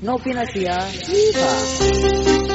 Não Yeehaw.